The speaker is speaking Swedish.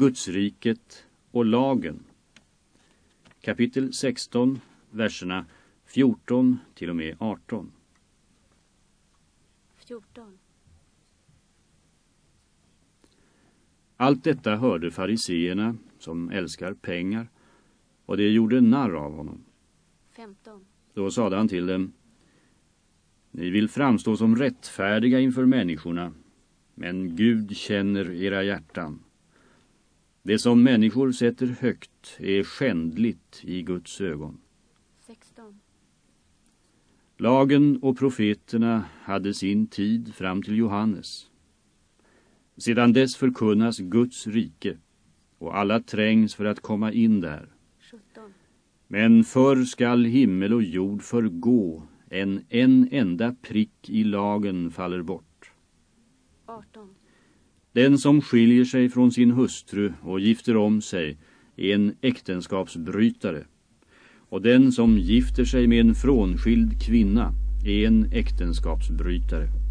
Gudsriket och lagen. Kapitel 16, verserna 14 till och med 18. 14. Allt detta hörde fariseerna som älskar pengar och det gjorde narr av honom. 15. Då sade han till dem Ni vill framstå som rättfärdiga inför människorna men Gud känner era hjärtan. Det som människor sätter högt är skändligt i Guds ögon. 16. Lagen och profeterna hade sin tid fram till Johannes. Sedan dess förkunnas Guds rike och alla trängs för att komma in där. 17. Men förr skall himmel och jord förgå, en en enda prick i lagen faller bort. 18. Den som skiljer sig från sin hustru och gifter om sig är en äktenskapsbrytare. Och den som gifter sig med en frånskild kvinna är en äktenskapsbrytare.